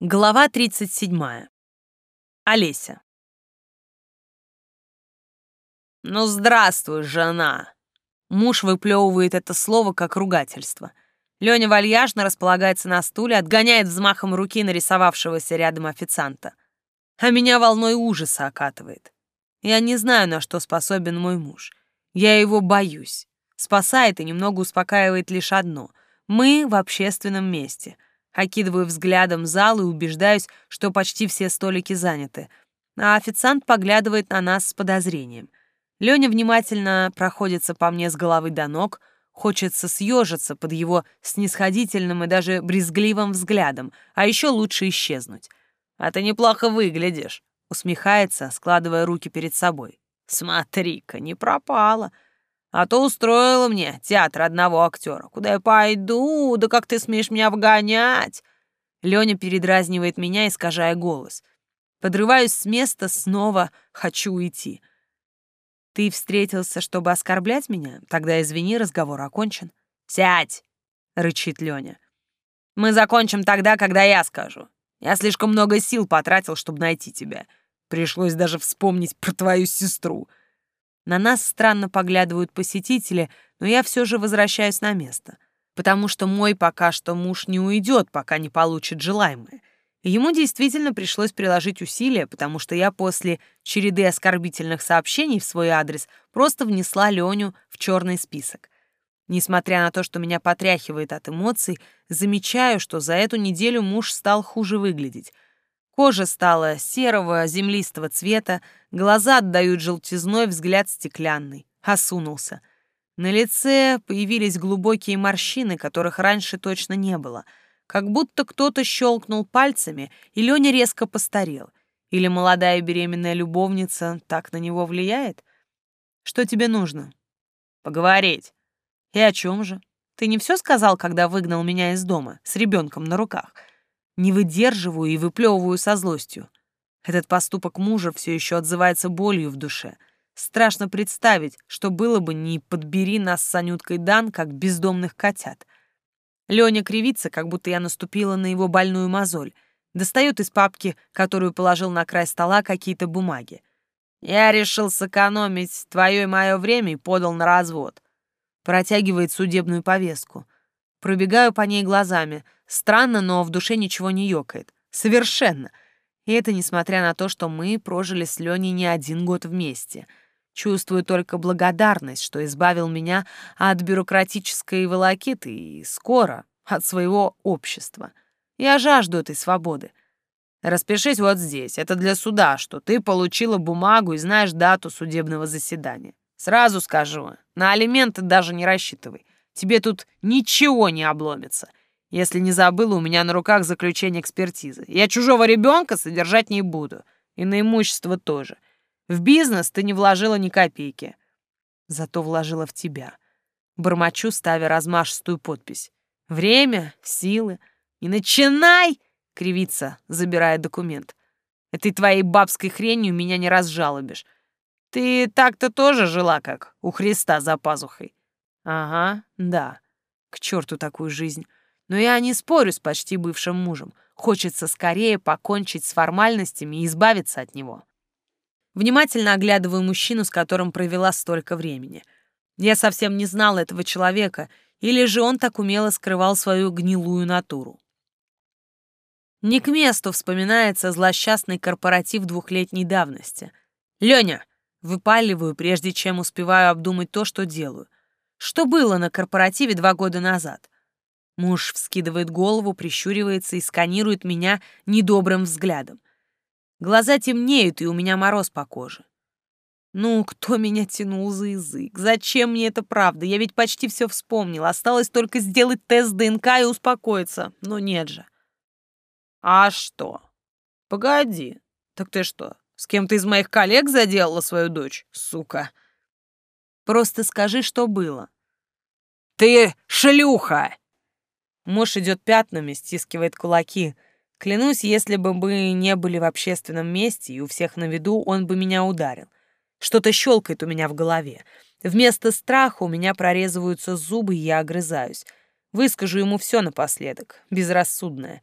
Глава 37. Олеся. «Ну, здравствуй, жена!» Муж выплевывает это слово как ругательство. Леня вальяжно располагается на стуле, отгоняет взмахом руки нарисовавшегося рядом официанта. А меня волной ужаса окатывает. Я не знаю, на что способен мой муж. Я его боюсь. Спасает и немного успокаивает лишь одно. Мы в общественном месте — Окидываю взглядом зал и убеждаюсь, что почти все столики заняты. А официант поглядывает на нас с подозрением. Леня внимательно проходится по мне с головы до ног, хочется съежиться под его снисходительным и даже брезгливым взглядом, а еще лучше исчезнуть. «А ты неплохо выглядишь», — усмехается, складывая руки перед собой. «Смотри-ка, не пропала. А то устроила мне театр одного актера. Куда я пойду? Да как ты смеешь меня вгонять?» Леня передразнивает меня, искажая голос. Подрываюсь с места, снова хочу уйти. «Ты встретился, чтобы оскорблять меня? Тогда извини, разговор окончен». «Сядь!» — рычит Леня. «Мы закончим тогда, когда я скажу. Я слишком много сил потратил, чтобы найти тебя. Пришлось даже вспомнить про твою сестру. На нас странно поглядывают посетители, но я все же возвращаюсь на место, потому что мой пока что муж не уйдет, пока не получит желаемое. Ему действительно пришлось приложить усилия, потому что я после череды оскорбительных сообщений в свой адрес просто внесла Леню в черный список. Несмотря на то, что меня потряхивает от эмоций, замечаю, что за эту неделю муж стал хуже выглядеть — Кожа стала серого, землистого цвета, глаза отдают желтизной, взгляд стеклянный. Осунулся. На лице появились глубокие морщины, которых раньше точно не было. Как будто кто-то щелкнул пальцами, и Леня резко постарел. Или молодая беременная любовница так на него влияет? Что тебе нужно? Поговорить. И о чем же? Ты не все сказал, когда выгнал меня из дома с ребенком на руках? Не выдерживаю и выплевываю со злостью. Этот поступок мужа все еще отзывается болью в душе. Страшно представить, что было бы, не подбери нас с Анюткой Дан, как бездомных котят. Леня кривится, как будто я наступила на его больную мозоль. Достает из папки, которую положил на край стола, какие-то бумаги. Я решил сэкономить твое и мое время и подал на развод. Протягивает судебную повестку. Пробегаю по ней глазами — Странно, но в душе ничего не ёкает. Совершенно. И это несмотря на то, что мы прожили с Леней не один год вместе. Чувствую только благодарность, что избавил меня от бюрократической волокиты и скоро от своего общества. Я жажду этой свободы. Распишись вот здесь. Это для суда, что ты получила бумагу и знаешь дату судебного заседания. Сразу скажу, на алименты даже не рассчитывай. Тебе тут ничего не обломится. Если не забыла, у меня на руках заключение экспертизы. Я чужого ребенка содержать не буду. И на имущество тоже. В бизнес ты не вложила ни копейки. Зато вложила в тебя. Бормочу, ставя размашистую подпись. Время, силы. И начинай! Кривиться, забирая документ. Этой твоей бабской хренью меня не разжалобишь. Ты так-то тоже жила, как у Христа за пазухой. Ага, да. К черту такую жизнь. Но я не спорю с почти бывшим мужем. Хочется скорее покончить с формальностями и избавиться от него. Внимательно оглядываю мужчину, с которым провела столько времени. Я совсем не знала этого человека, или же он так умело скрывал свою гнилую натуру. Не к месту вспоминается злосчастный корпоратив двухлетней давности. «Леня!» — выпаливаю, прежде чем успеваю обдумать то, что делаю. Что было на корпоративе два года назад? Муж вскидывает голову, прищуривается и сканирует меня недобрым взглядом. Глаза темнеют, и у меня мороз по коже. Ну, кто меня тянул за язык? Зачем мне это правда? Я ведь почти все вспомнила. Осталось только сделать тест ДНК и успокоиться. Но нет же. А что? Погоди. Так ты что, с кем-то из моих коллег заделала свою дочь, сука? Просто скажи, что было. Ты шлюха! Муж идет пятнами, стискивает кулаки. Клянусь, если бы мы не были в общественном месте и у всех на виду, он бы меня ударил. Что-то щелкает у меня в голове. Вместо страха у меня прорезываются зубы, и я огрызаюсь. Выскажу ему все напоследок, безрассудное.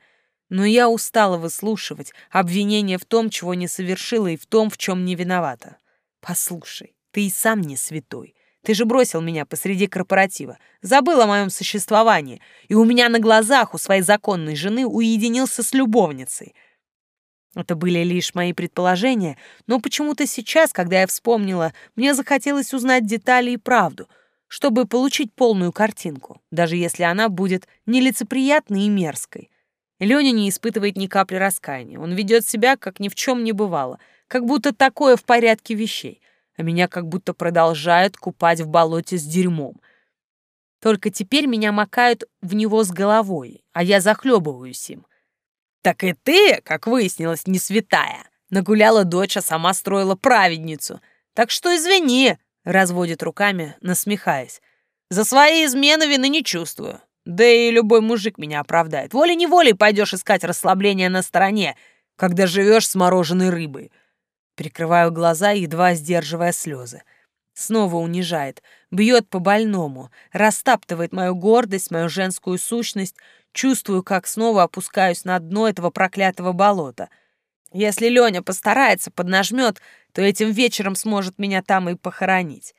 Но я устала выслушивать обвинения в том, чего не совершила, и в том, в чем не виновата. Послушай, ты и сам не святой. Ты же бросил меня посреди корпоратива, забыл о моем существовании, и у меня на глазах у своей законной жены уединился с любовницей. Это были лишь мои предположения, но почему-то сейчас, когда я вспомнила, мне захотелось узнать детали и правду, чтобы получить полную картинку, даже если она будет нелицеприятной и мерзкой. Леня не испытывает ни капли раскаяния. Он ведет себя, как ни в чем не бывало, как будто такое в порядке вещей а меня как будто продолжают купать в болоте с дерьмом. Только теперь меня макают в него с головой, а я захлебываюсь им. Так и ты, как выяснилось, не святая. Нагуляла дочь, а сама строила праведницу. Так что извини, разводит руками, насмехаясь. За свои измены вины не чувствую. Да и любой мужик меня оправдает. Волей-неволей пойдешь искать расслабление на стороне, когда живешь с мороженой рыбой. Прикрываю глаза, едва сдерживая слезы. Снова унижает, бьет по больному, растаптывает мою гордость, мою женскую сущность. Чувствую, как снова опускаюсь на дно этого проклятого болота. Если Леня постарается, поднажмет, то этим вечером сможет меня там и похоронить.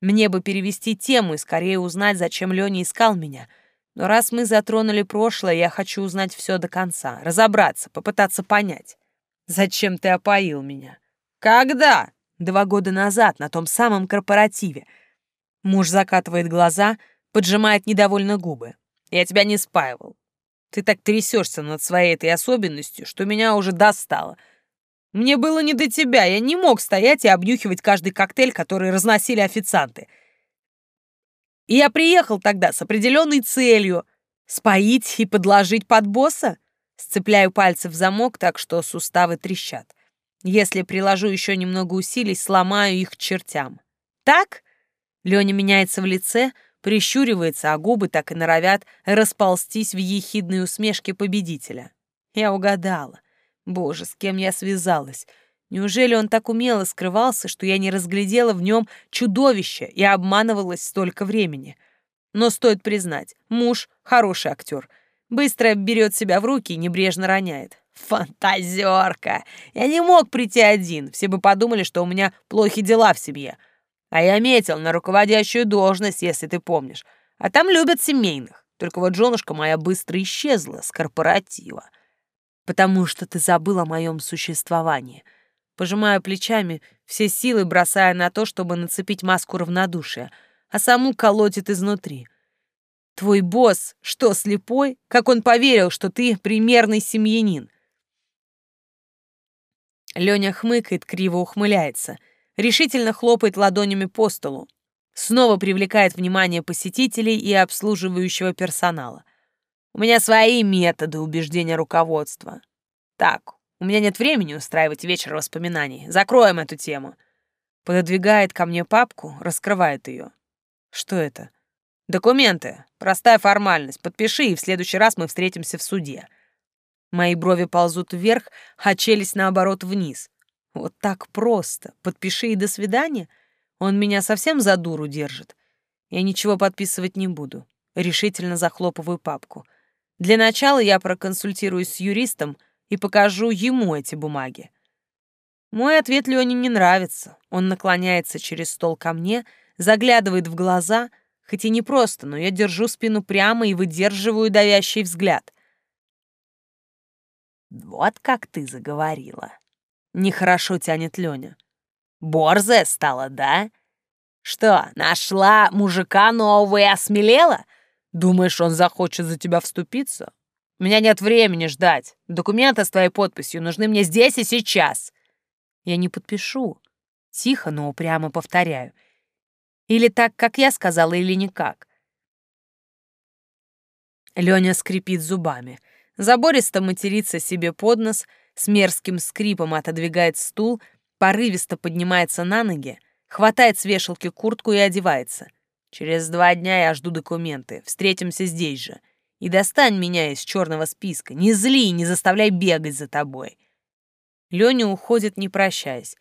Мне бы перевести тему и скорее узнать, зачем Леня искал меня. Но раз мы затронули прошлое, я хочу узнать все до конца, разобраться, попытаться понять. Зачем ты опоил меня? «Когда?» «Два года назад, на том самом корпоративе». Муж закатывает глаза, поджимает недовольно губы. «Я тебя не спаивал. Ты так трясешься над своей этой особенностью, что меня уже достало. Мне было не до тебя, я не мог стоять и обнюхивать каждый коктейль, который разносили официанты. И я приехал тогда с определенной целью — споить и подложить под босса. Сцепляю пальцы в замок так, что суставы трещат. Если приложу еще немного усилий, сломаю их чертям. Так? Леня меняется в лице, прищуривается, а губы так и норовят расползтись в ехидной усмешке победителя. Я угадала. Боже, с кем я связалась? Неужели он так умело скрывался, что я не разглядела в нем чудовище и обманывалась столько времени? Но стоит признать, муж — хороший актер. Быстро берет себя в руки и небрежно роняет. Фантазерка! Я не мог прийти один, все бы подумали, что у меня плохие дела в семье. А я метил на руководящую должность, если ты помнишь. А там любят семейных. Только вот женушка моя быстро исчезла с корпоратива. Потому что ты забыл о моем существовании. Пожимаю плечами, все силы бросая на то, чтобы нацепить маску равнодушия, а саму колотит изнутри. Твой босс что, слепой? Как он поверил, что ты примерный семьянин? Леня хмыкает, криво ухмыляется, решительно хлопает ладонями по столу, снова привлекает внимание посетителей и обслуживающего персонала. У меня свои методы убеждения руководства. Так, у меня нет времени устраивать вечер воспоминаний. Закроем эту тему. Пододвигает ко мне папку, раскрывает ее. Что это? Документы. Простая формальность. Подпиши, и в следующий раз мы встретимся в суде. Мои брови ползут вверх, а челюсть, наоборот, вниз. Вот так просто. Подпиши и до свидания. Он меня совсем за дуру держит. Я ничего подписывать не буду. Решительно захлопываю папку. Для начала я проконсультируюсь с юристом и покажу ему эти бумаги. Мой ответ Лене не нравится. Он наклоняется через стол ко мне, заглядывает в глаза, хоть и не просто, но я держу спину прямо и выдерживаю давящий взгляд — «Вот как ты заговорила!» Нехорошо тянет Леня. «Борзая стала, да? Что, нашла мужика нового и осмелела? Думаешь, он захочет за тебя вступиться? У меня нет времени ждать. Документы с твоей подписью нужны мне здесь и сейчас». «Я не подпишу». Тихо, но упрямо повторяю. Или так, как я сказала, или никак. Леня скрипит зубами — забористо матерится себе под нос, с мерзким скрипом отодвигает стул, порывисто поднимается на ноги, хватает с вешалки куртку и одевается. Через два дня я жду документы, встретимся здесь же. И достань меня из черного списка, не зли, не заставляй бегать за тобой. Леня уходит, не прощаясь,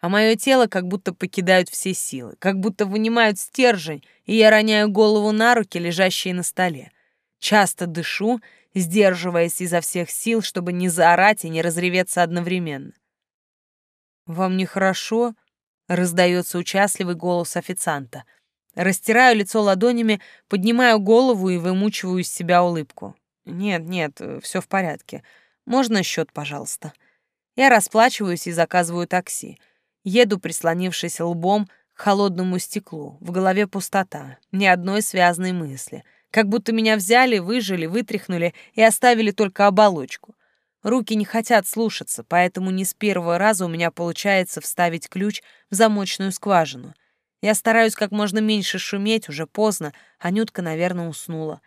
а мое тело как будто покидают все силы, как будто вынимают стержень, и я роняю голову на руки, лежащие на столе. Часто дышу, сдерживаясь изо всех сил, чтобы не заорать и не разреветься одновременно. «Вам нехорошо?» — раздается участливый голос официанта. Растираю лицо ладонями, поднимаю голову и вымучиваю из себя улыбку. «Нет, нет, все в порядке. Можно счет, пожалуйста?» Я расплачиваюсь и заказываю такси. Еду, прислонившись лбом к холодному стеклу. В голове пустота, ни одной связанной мысли. Как будто меня взяли, выжили, вытряхнули и оставили только оболочку. Руки не хотят слушаться, поэтому не с первого раза у меня получается вставить ключ в замочную скважину. Я стараюсь как можно меньше шуметь, уже поздно, Анютка, наверное, уснула.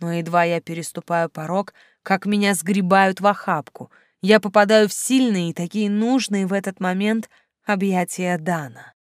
Но едва я переступаю порог, как меня сгребают в охапку. Я попадаю в сильные и такие нужные в этот момент объятия Дана.